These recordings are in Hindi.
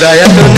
चुराया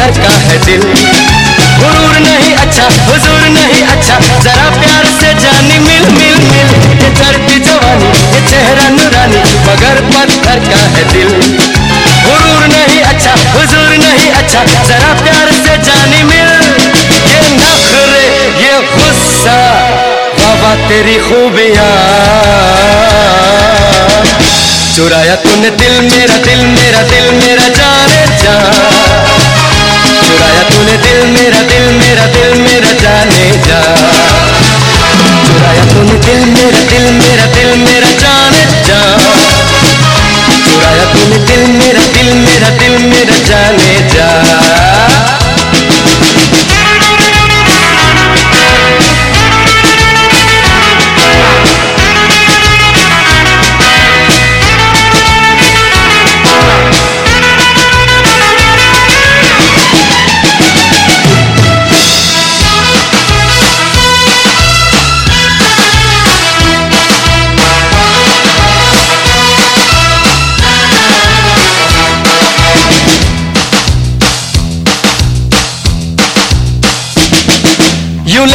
पत्थर का है दिल। गुरूर नहीं अच्छा हुजूर नहीं अच्छा जरा प्यार से जानी, मिल मिल मिल। ये चढ़ती जवानी, ये चेहरा नूरानी, मगर पत्थर का है दिल। गुरूर नहीं अच्छा हुजूर नहीं अच्छा जरा प्यार से जानी, मिल। ये नखरे, ये गुस्सा, बाबा तेरी खूबियाँ। चुराया तूने दिल मेरा दिल मेरा दिल मेरा जाने जा। चुराया तूने दिल मेरा दिल मेरा दिल मेरा जाने जा। चुराया तूने दिल मेरा दिल मेरा दिल मेरा जाने जा। चुराया तूने दिल मेरा दिल मेरा दिल मेरा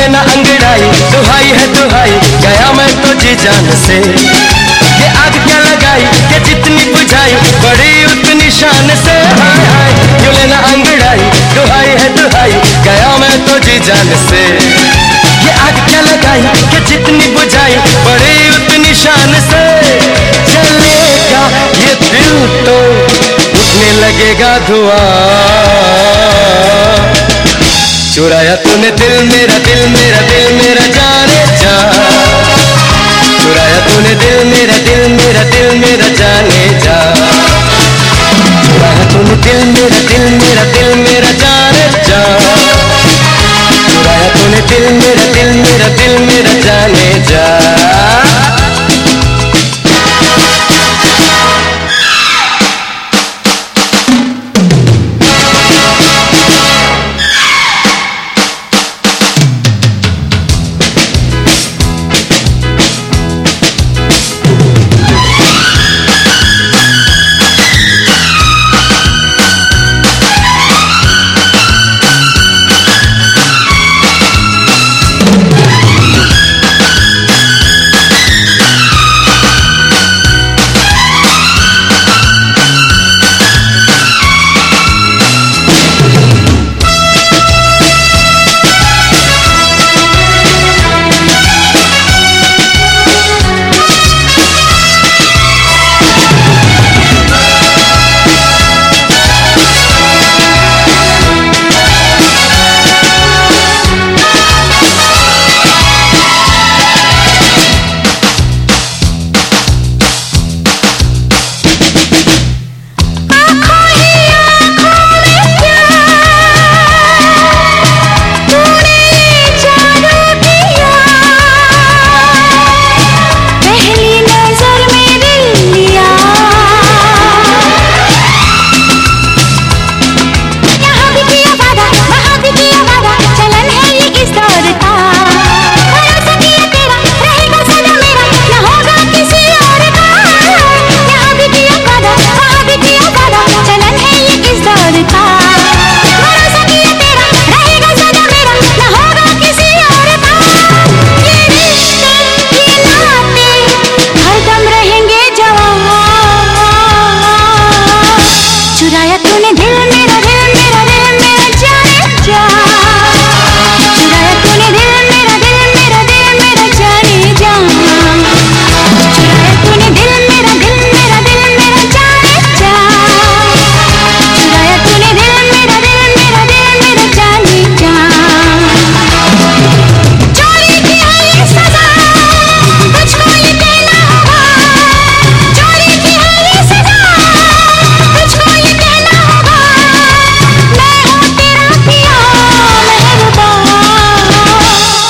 लेना अंगड़ाई, दुहाई है दुहाई, गया मैं तो जी जान से। ये आग क्या लगाई कि जितनी बुझाई, बड़ी उतनी शान से। हाय हाय यूँ लेना अंगड़ाई, दुहाई है दुहाई, गया मैं तो जी जान से। ये आग क्या लगाई कि जितनी बुझाई, बड़ी उतनी शान से। चलेगा ये दिल तो उठने लगेगा धुआँ। चुराया तूने दिल मेरा दिल मेरा दिल मेरा जाने जा।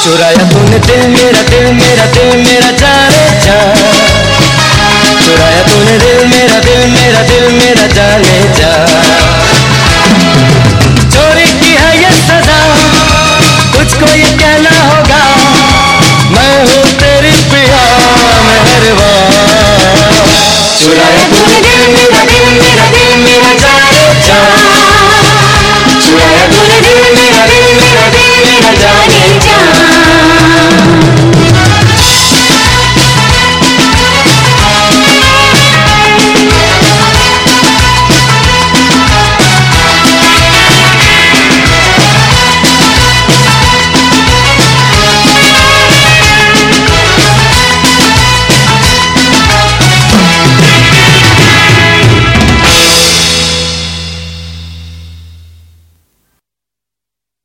चुराया तूने दिल मेरा दिल मेरा दिल मेरा जाने जा चुराया तूने दिल मेरा दिल मेरा दिल मेरा जाने जा चोरी की है ये सजा तुझको ये कहना होगा मैं हूँ तेरी पिया मेहरबान चुराया तूने दिल मेरा दिल मेरा दिल मेरा जाने जा चुराया तूने दिल मेरा